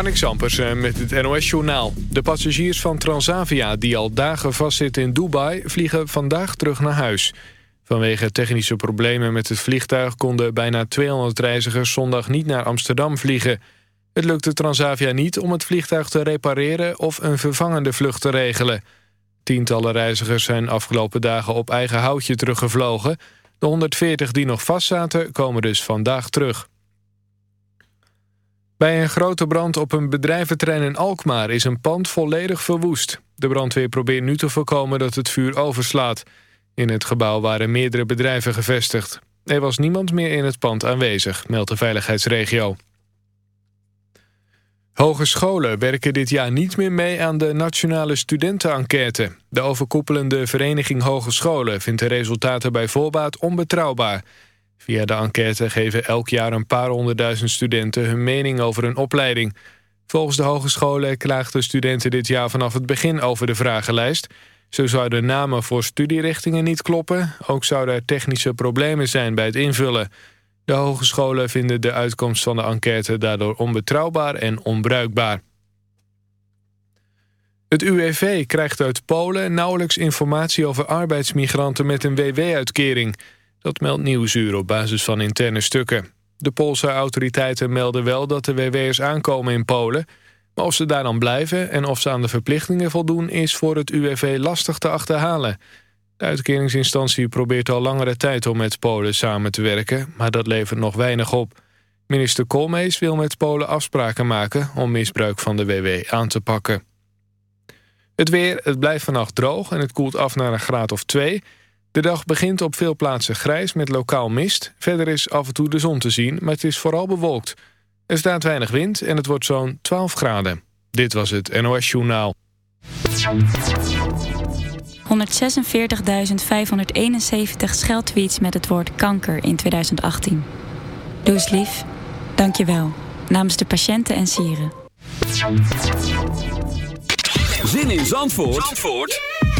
Marnik Sampersen met het NOS-journaal. De passagiers van Transavia die al dagen vastzitten in Dubai... vliegen vandaag terug naar huis. Vanwege technische problemen met het vliegtuig... konden bijna 200 reizigers zondag niet naar Amsterdam vliegen. Het lukte Transavia niet om het vliegtuig te repareren... of een vervangende vlucht te regelen. Tientallen reizigers zijn afgelopen dagen op eigen houtje teruggevlogen. De 140 die nog vastzaten komen dus vandaag terug. Bij een grote brand op een bedrijventerrein in Alkmaar is een pand volledig verwoest. De brandweer probeert nu te voorkomen dat het vuur overslaat. In het gebouw waren meerdere bedrijven gevestigd. Er was niemand meer in het pand aanwezig, meldt de veiligheidsregio. Hogescholen werken dit jaar niet meer mee aan de nationale studentenenquête. De overkoepelende vereniging Hogescholen vindt de resultaten bij voorbaat onbetrouwbaar... Via de enquête geven elk jaar een paar honderdduizend studenten hun mening over hun opleiding. Volgens de hogescholen klaagden studenten dit jaar vanaf het begin over de vragenlijst. Zo zouden namen voor studierichtingen niet kloppen. Ook zouden er technische problemen zijn bij het invullen. De hogescholen vinden de uitkomst van de enquête daardoor onbetrouwbaar en onbruikbaar. Het UWV krijgt uit Polen nauwelijks informatie over arbeidsmigranten met een WW-uitkering. Dat meldt Nieuwsuur op basis van interne stukken. De Poolse autoriteiten melden wel dat de WW'ers aankomen in Polen... maar of ze daar dan blijven en of ze aan de verplichtingen voldoen... is voor het UWV lastig te achterhalen. De uitkeringsinstantie probeert al langere tijd om met Polen samen te werken... maar dat levert nog weinig op. Minister Koolmees wil met Polen afspraken maken... om misbruik van de WW aan te pakken. Het weer, het blijft vannacht droog en het koelt af naar een graad of twee... De dag begint op veel plaatsen grijs met lokaal mist. Verder is af en toe de zon te zien, maar het is vooral bewolkt. Er staat weinig wind en het wordt zo'n 12 graden. Dit was het NOS Journaal. 146.571 scheldtweets met het woord kanker in 2018. Doe eens lief. Dank je wel. Namens de patiënten en sieren. Zin in Zandvoort? Zandvoort?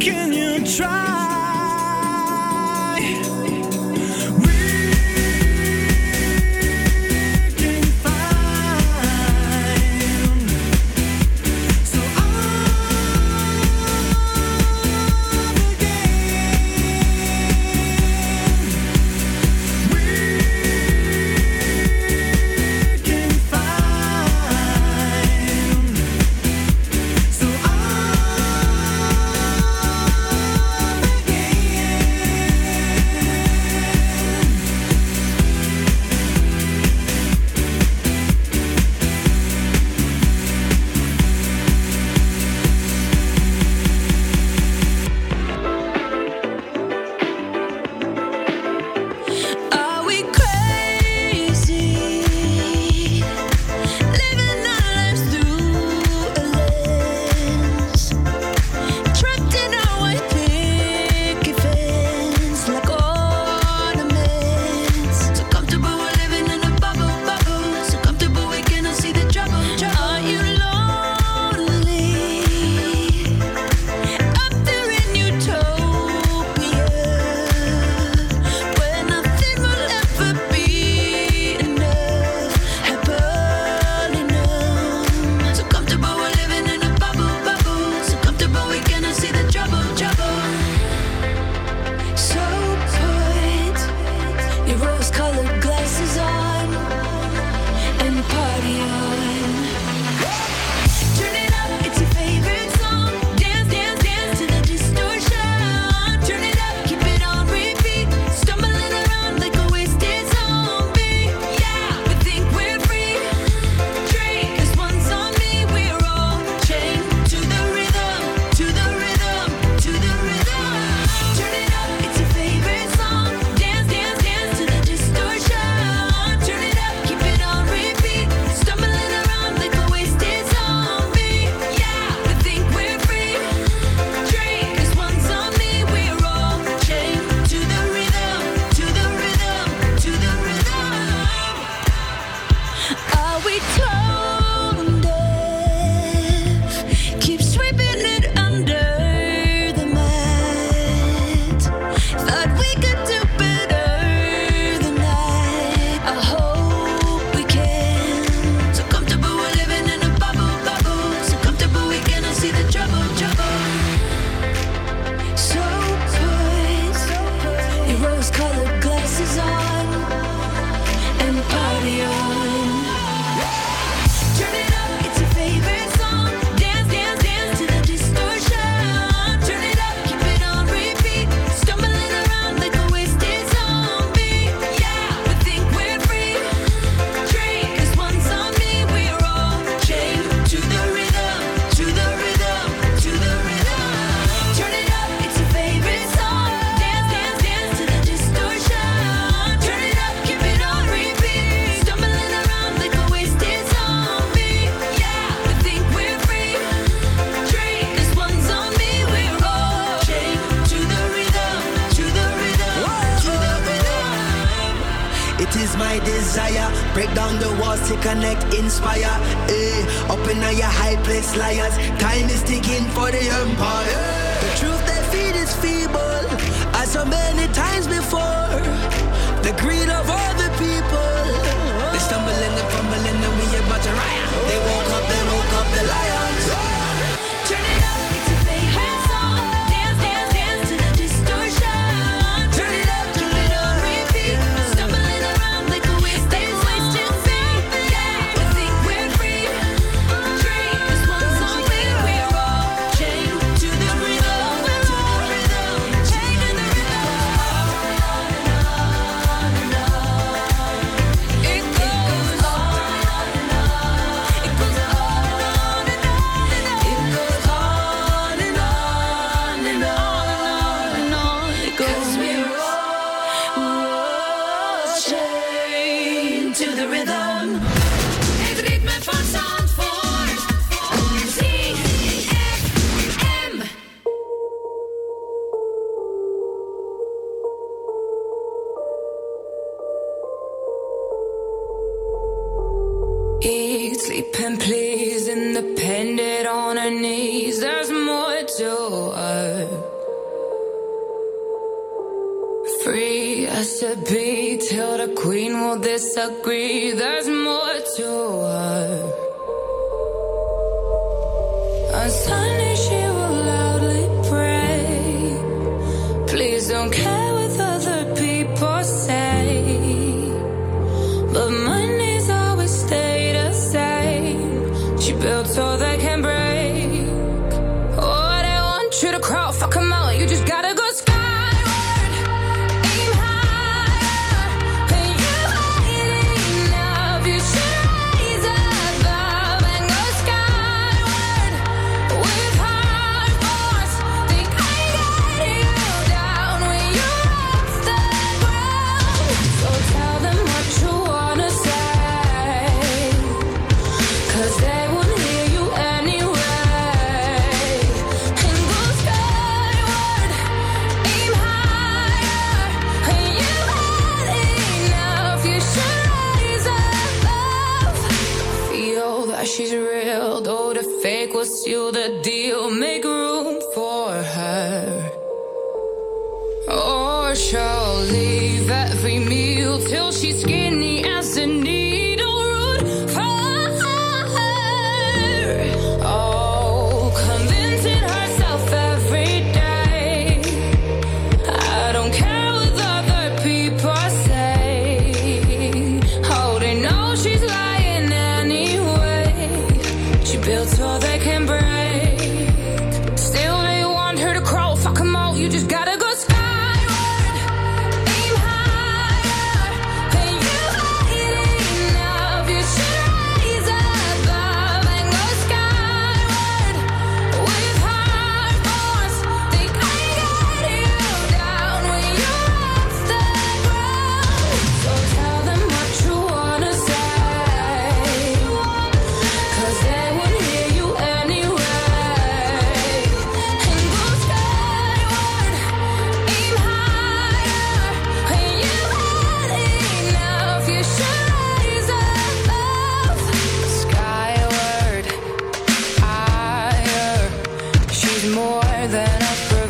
Can you try?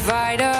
divider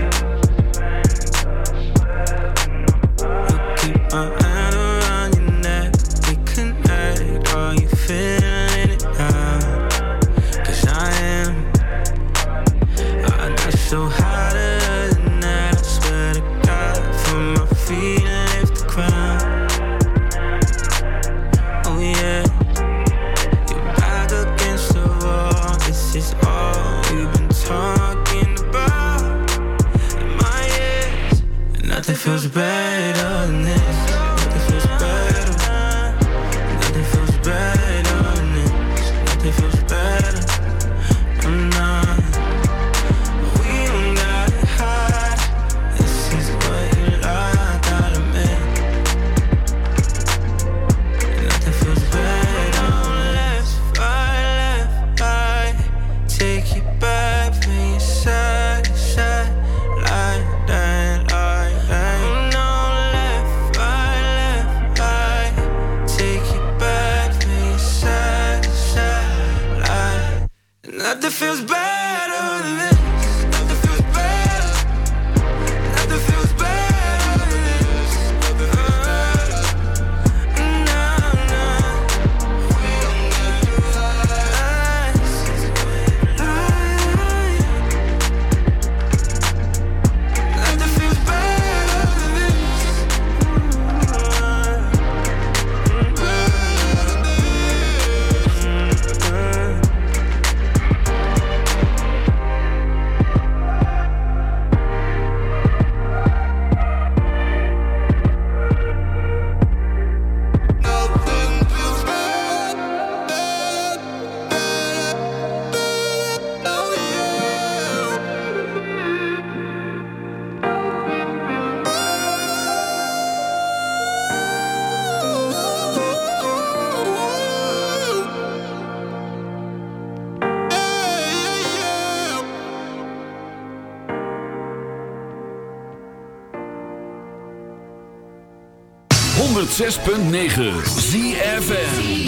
106.9 ZFN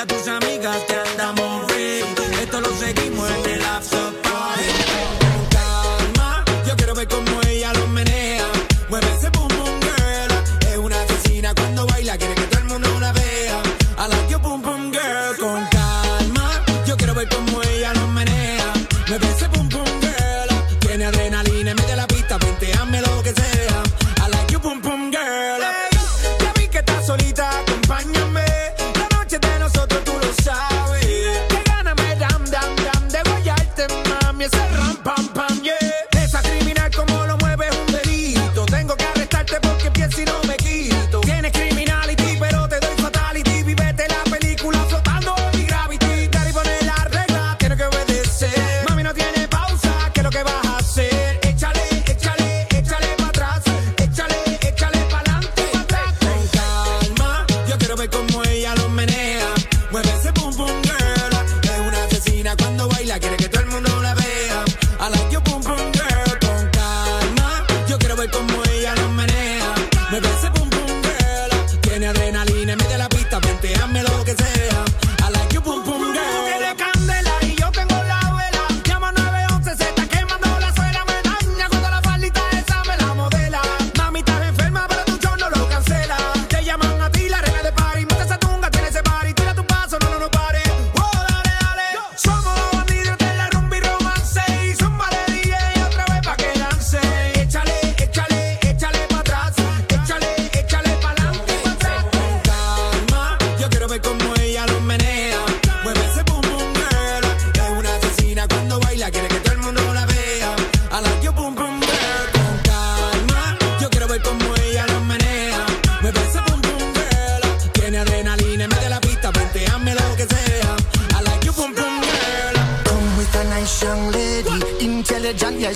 a tus amigas que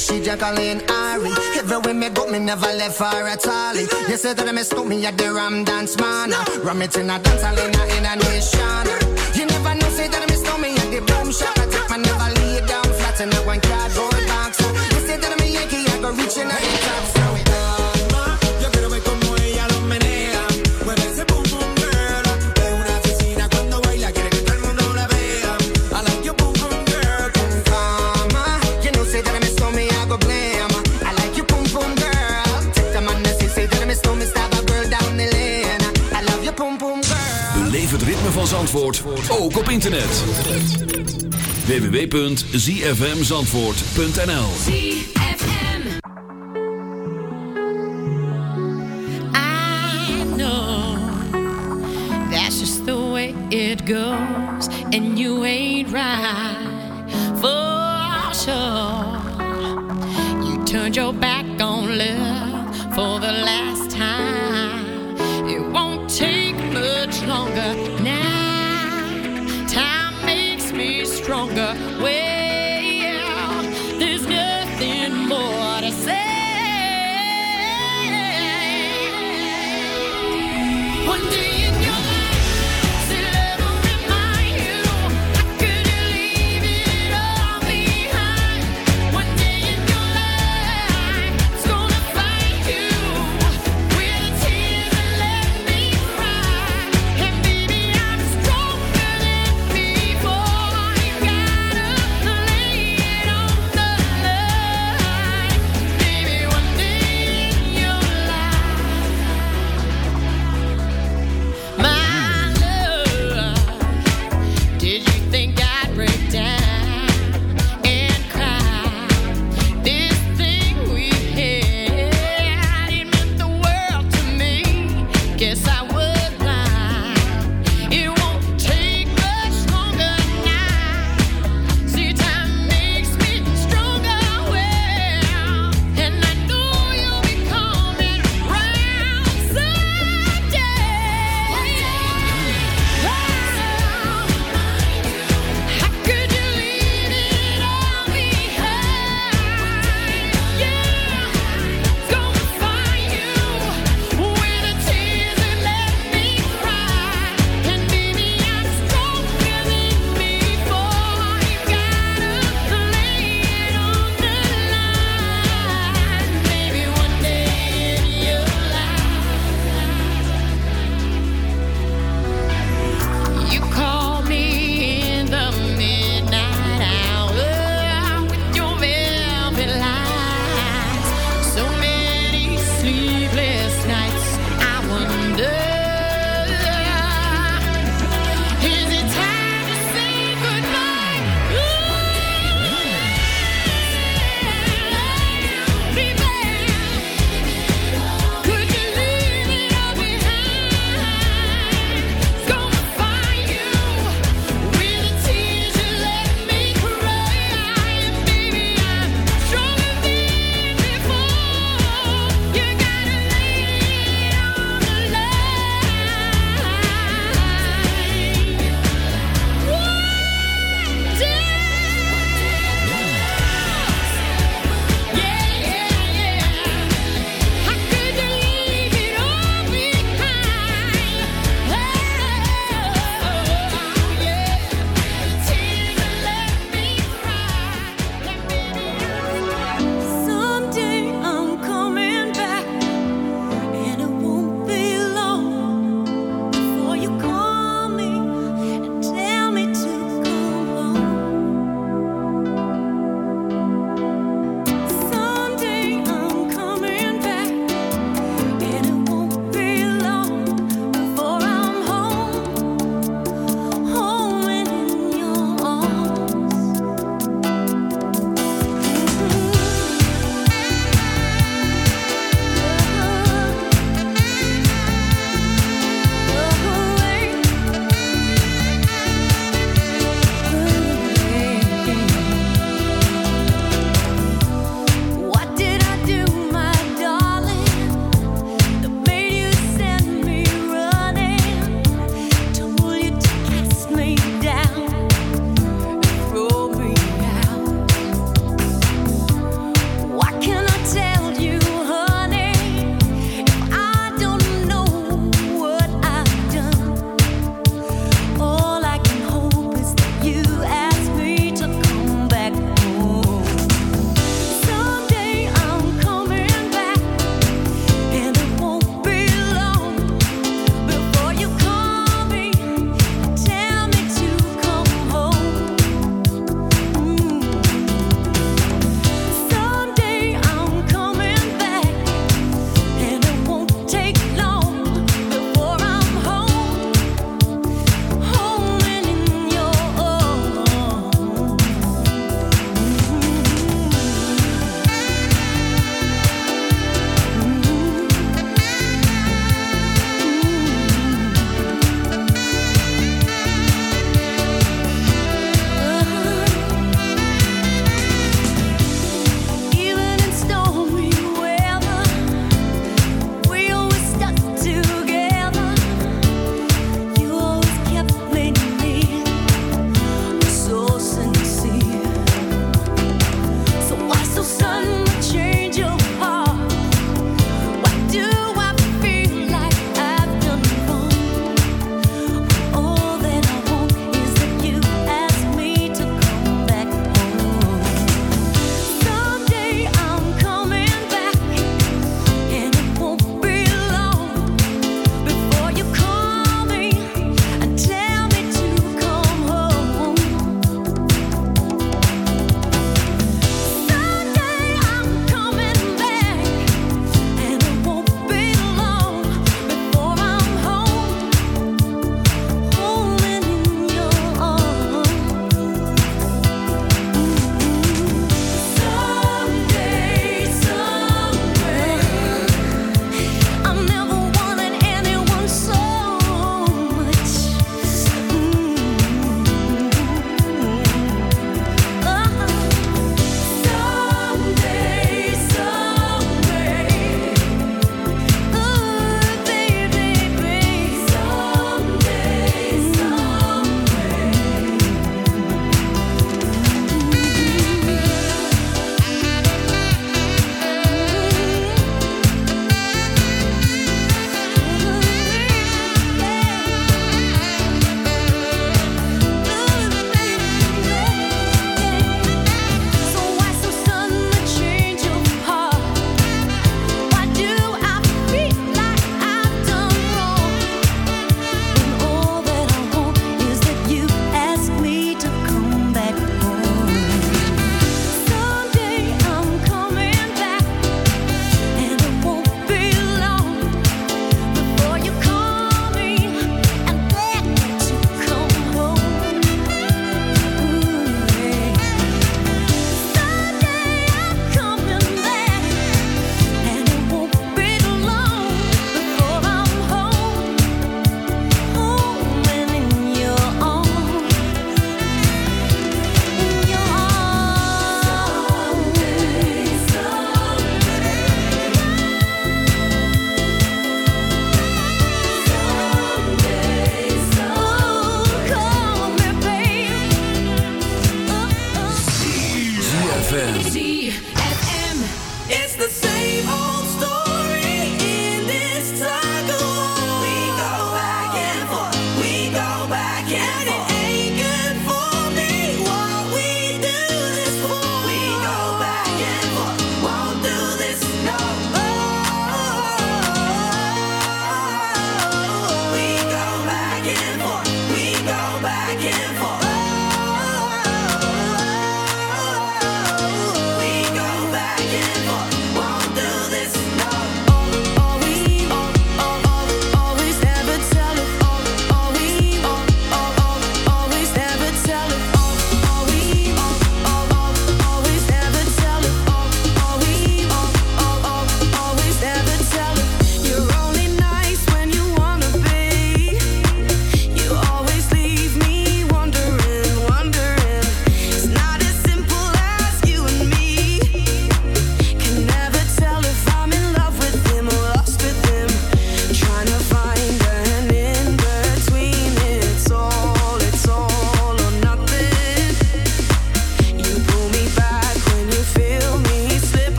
she Jacqueline Ari. Everywhere me go, me never left her at all. You said that me stop me at the Ram Dance Man. Ram it in a dance hall in a, in a nation. You never know, say that me stop me at the boom shop. I take my never lay down flat in a one cardboard box. You said that me Yankee, I go reaching out the top. Van Zandvoort, ook op internet. www.zfmzandvoort.nl I know that's just the way it goes,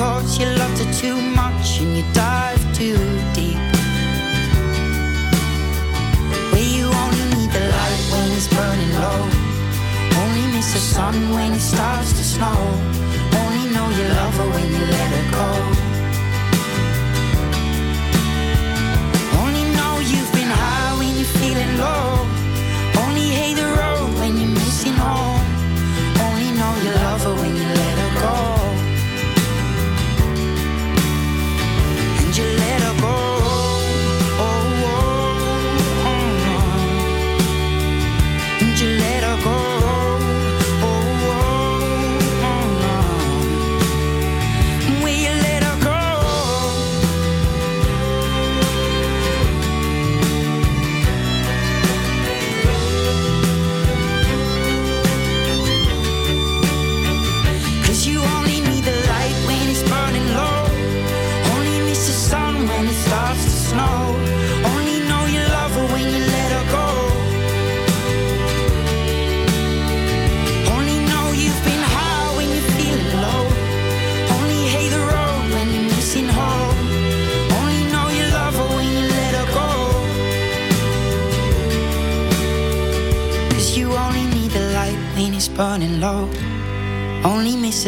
Cause you loved her too much and you dive too deep. Where you only need the light when it's burning low. Only miss the sun when it starts to snow. Only know you love her when you let her go.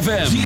ZFM.